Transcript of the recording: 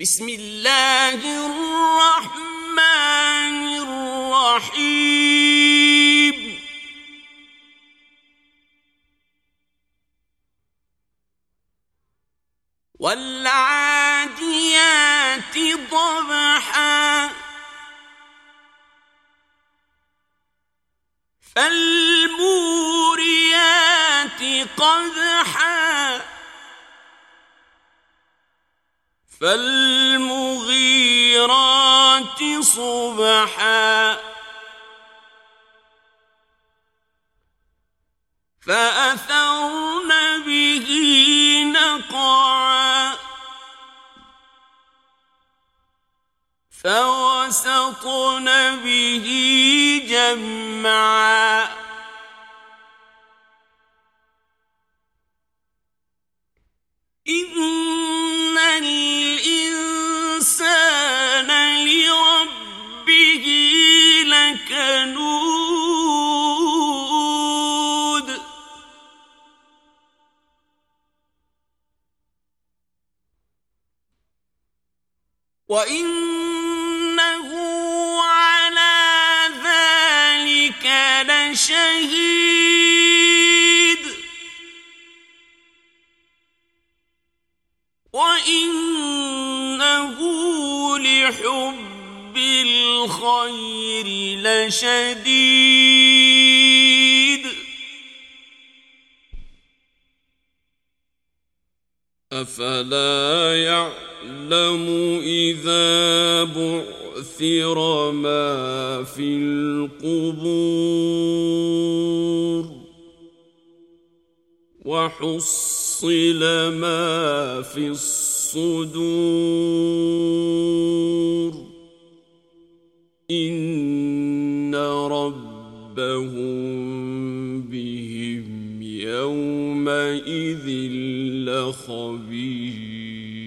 بسم اللہ الرحمن الرحیم والعادیات ضبحا. فالموريات قدحا. فالمغيرات صبحا. فأثرن به نقعا. فوسطن به جمعا. وَإِنَّهُ عَلَى ذَلِكَ لَشَهِيدٌ وَإِنَّهُ لِحُبِّ الْخَيْرِ لَشَدِيدٌ أفلا يعلم إذا بعثر ما في القبور وحصل ما في الصدور إن ربهم بهم يومئذ لخبير خبير